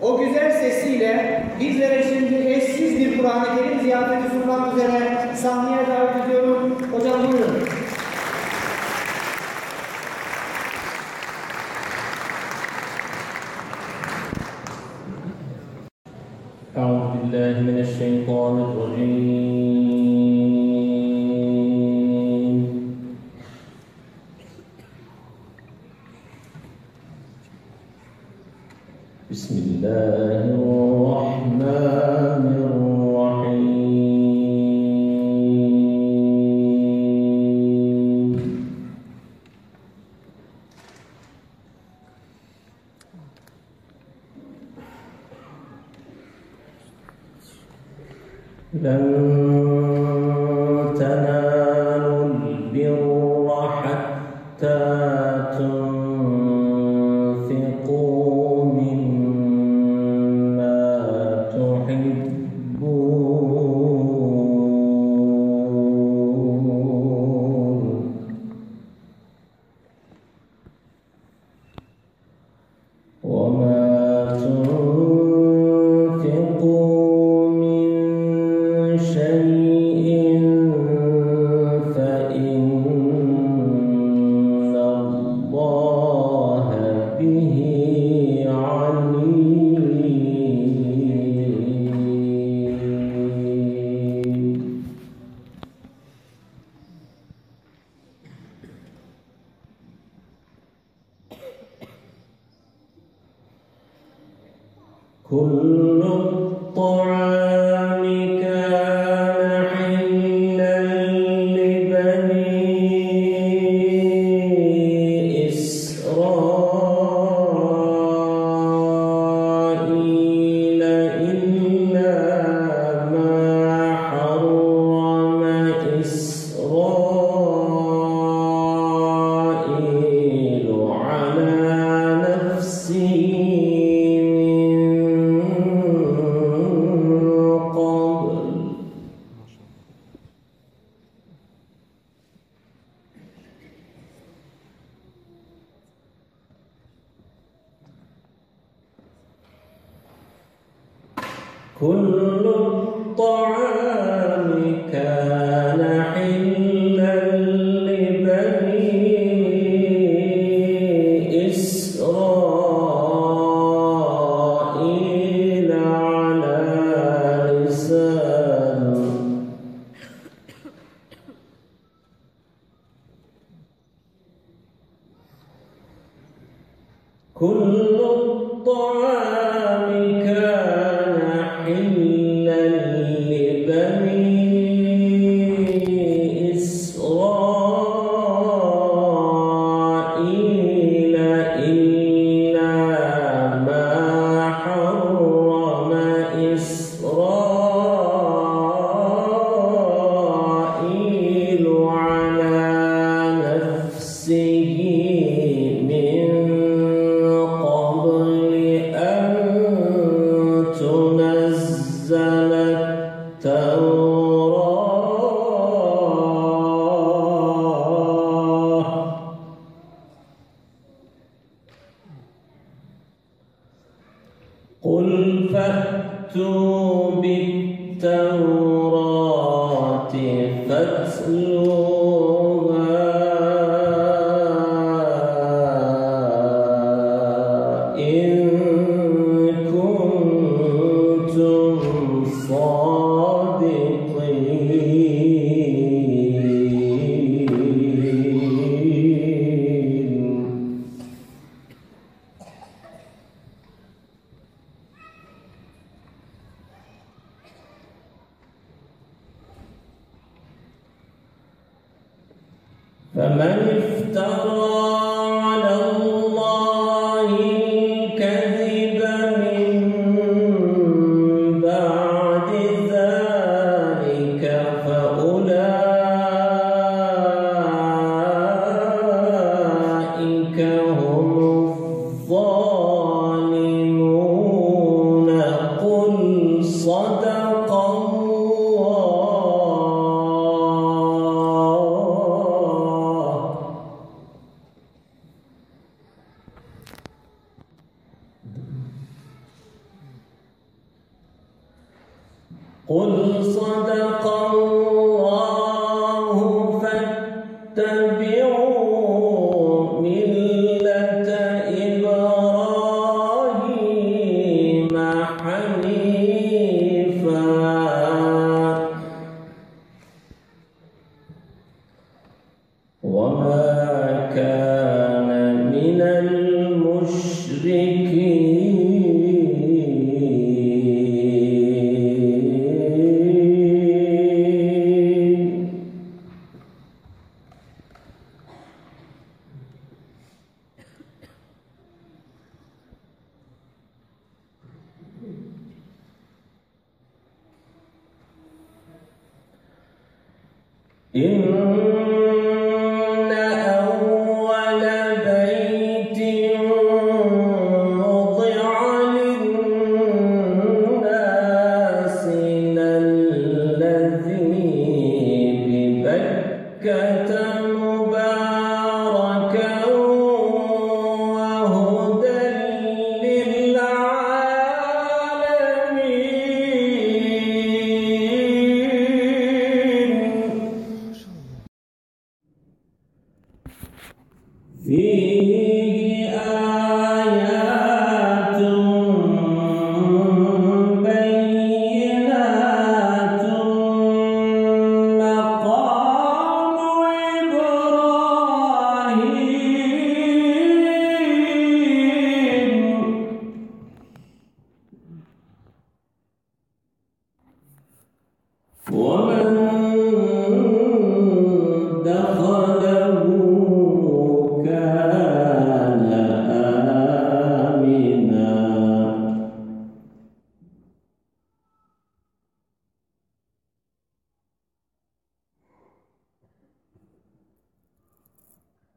O güzel sesiyle bizlere şimdi eşsiz bir Kur'an-ı Kerim ziyafeti sunmak üzere sahneye davet ediyorum. Hocam buyurun. أعوذ بالله من الشيطان الرجيم الصالحين صدقا.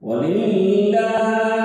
ولله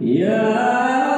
Yeah.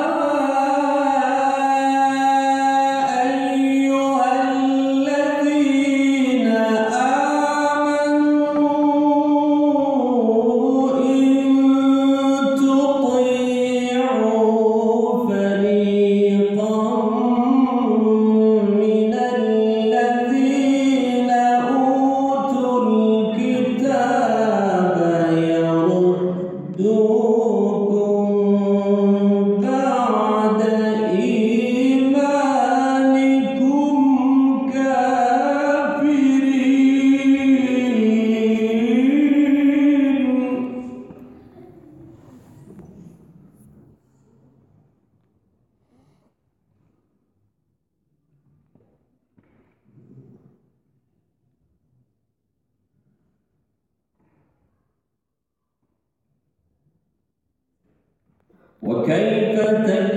وكيف تكون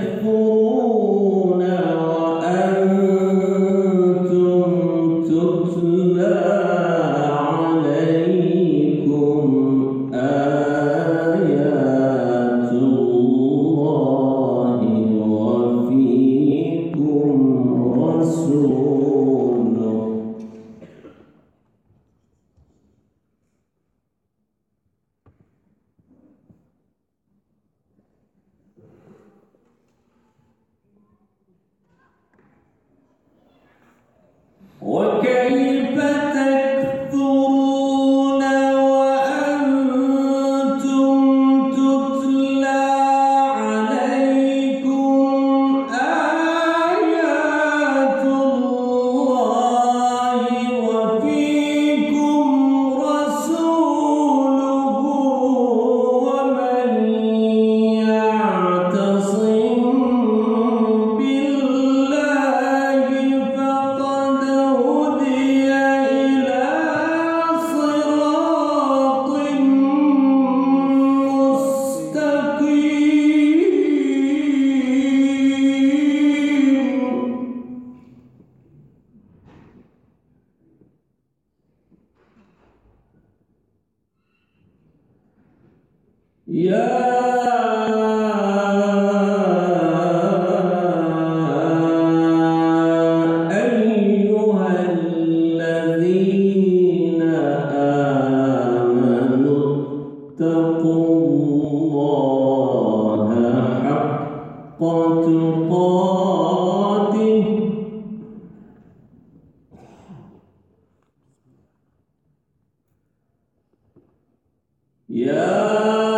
Yeah.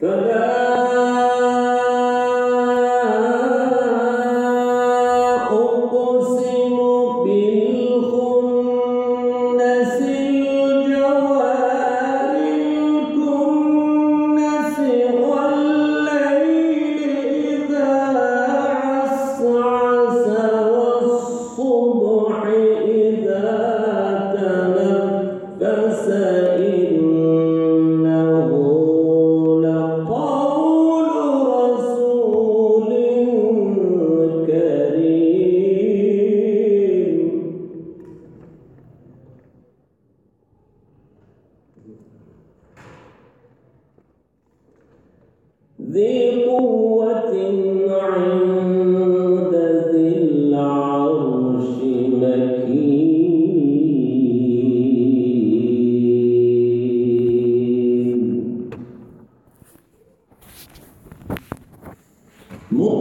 Kenapa?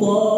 Allah.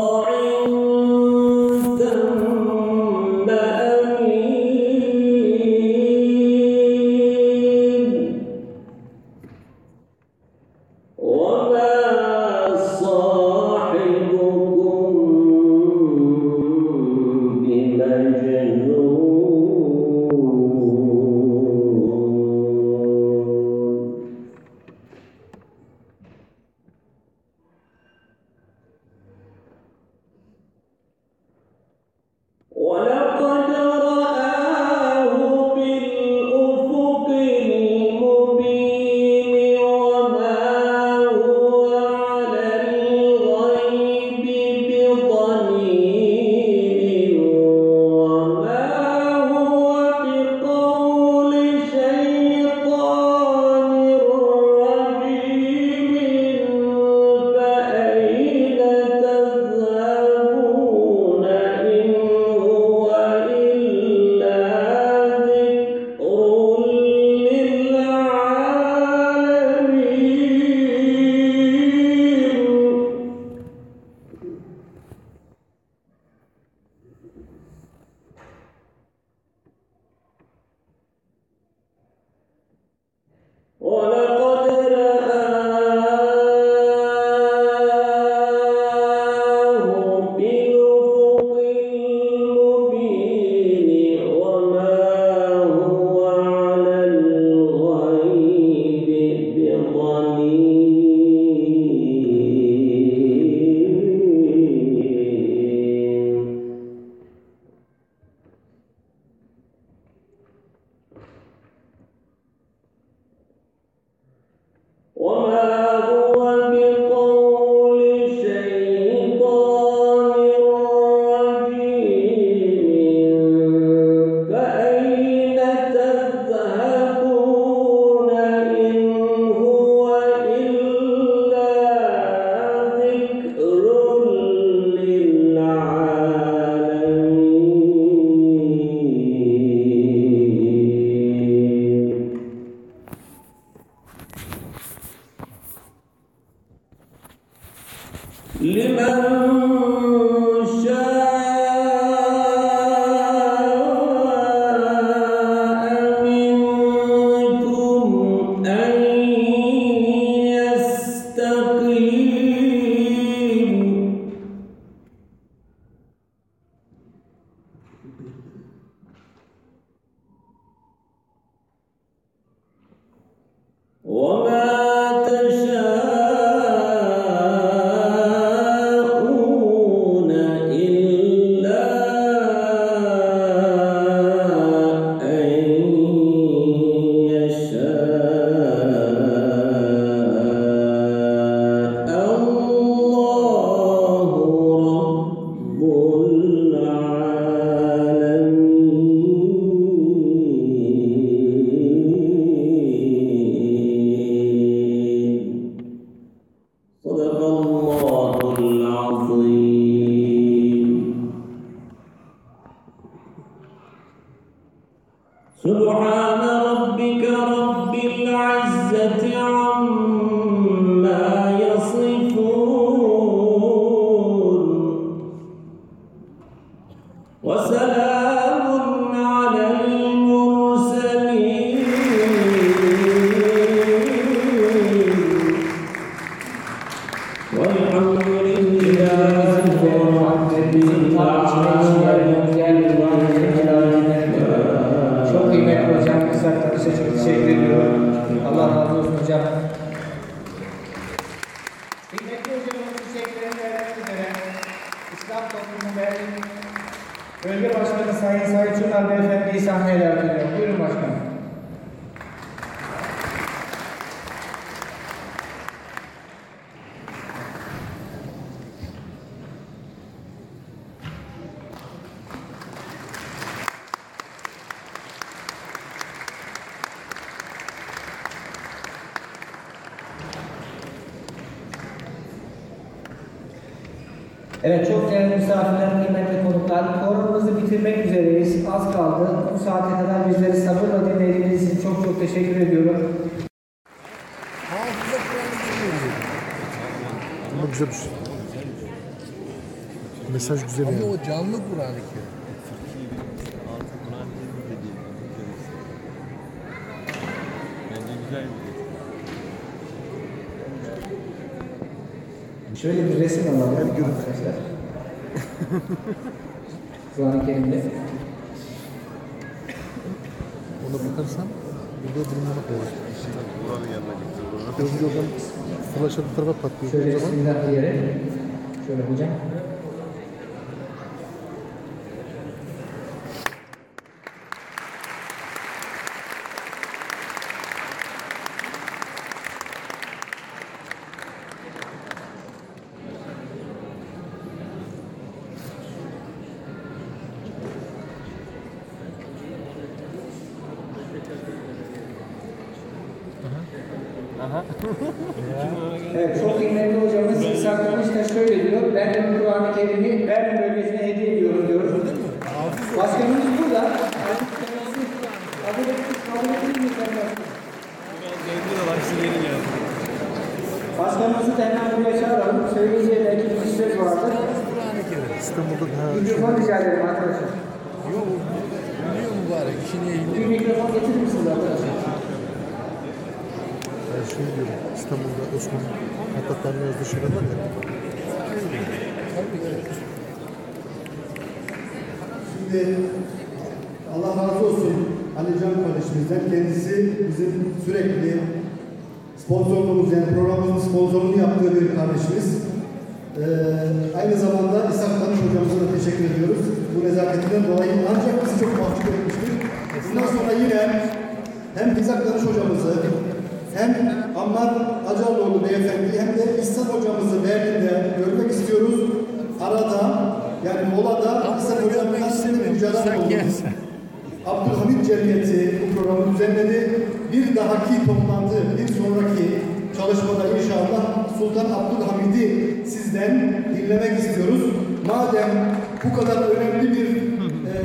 Well, Ama güzel bir şey. Mesaj güzel Ama yani. o canlı Kur'an-ı Kerim. Şöyle bir resim alalım arkadaşlar. Kur'an-ı Kerim'de. Ona bakarsan burada durumuna koyar. Buranın yanına gitti. Önce oradan flaşa bir tarafa patlıyor. Şöyle O zaman bismillah diyerek. Şöyle hocam. Evet, çok kıymetli hocamız İshak Kılıç da şöyle diyor. Ben de bu Kur'an-ı Kerim'i Berlin bölgesine hediye ediyorum diyor. Başkanımız burada. Kabul etmiş, kabul geldi. Başkanımızı da hemen buraya çağıralım. Söyleyeceği belki bir söz vardır. İstanbul'da daha Mikrofon rica ederim arkadaşlar. Yok, biliyor mübarek, işini Bir ehli. mikrofon getirir misiniz arkadaşlar? her şey diyorum. İstanbul'da Osman Hattatar'ın yazdığı şeyler var ya. Şimdi Allah razı olsun Ali Can kardeşimizden. Kendisi bizim sürekli sponsorluğumuz yani programımızın sponsorluğunu yaptığı bir kardeşimiz. Ee, aynı zamanda İshak Tanış hocamıza da teşekkür ediyoruz. Bu nezaketinden dolayı ancak bizi çok mahcup etmiştir. Bundan sonra yine hem İshak Tanış hocamızı hem Ammar Acarlıoğlu beyefendi hem de İhsan hocamızı Berlin'de görmek istiyoruz. Arada yani molada İhsan hocamın cadar oldunuz. Abdülhamit Cemiyeti bu programı düzenledi. Bir dahaki toplantı, bir sonraki çalışmada inşallah Sultan Abdülhamid'i sizden dinlemek istiyoruz. Madem bu kadar önemli bir e,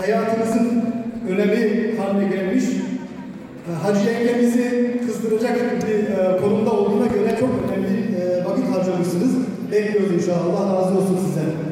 hayatınızın önemi haline gelmiş, e, Hacı yengemizi kızdıracak bir e, konumda olduğuna göre çok önemli e, vakit harcamışsınız. Bekliyoruz inşallah. Allah razı olsun sizden.